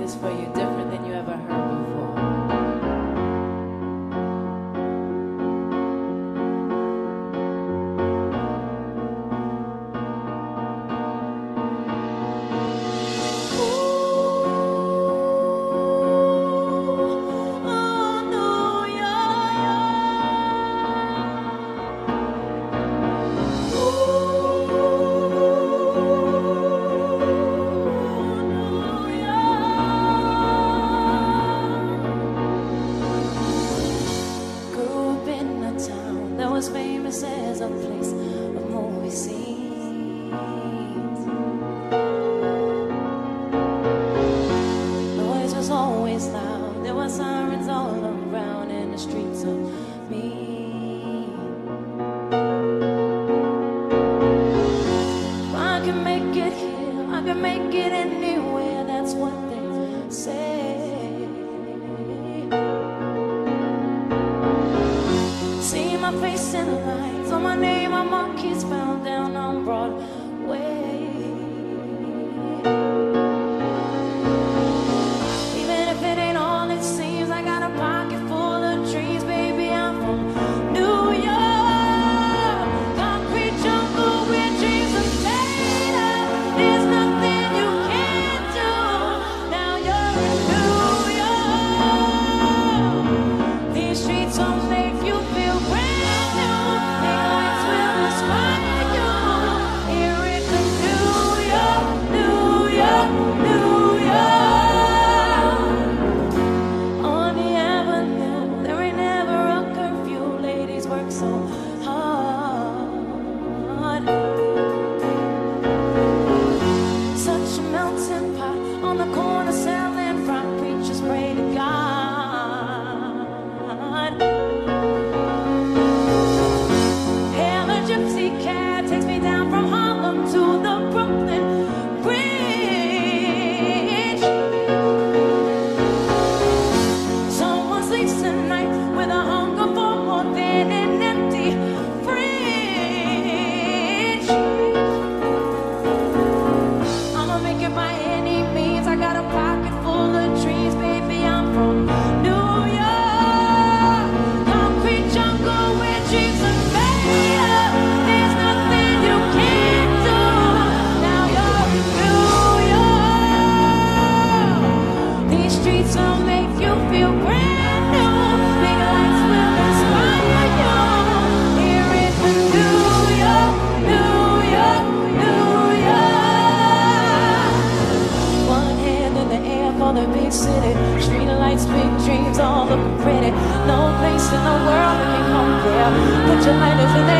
this for you different than you ever heard. As famous as a place of movie seen. my face in the lights. On my name, I'm on kids down on Broadway. my for the big city. Street lights, big dreams, all looking pretty. No place in the world that can compare. Put your lighters in there.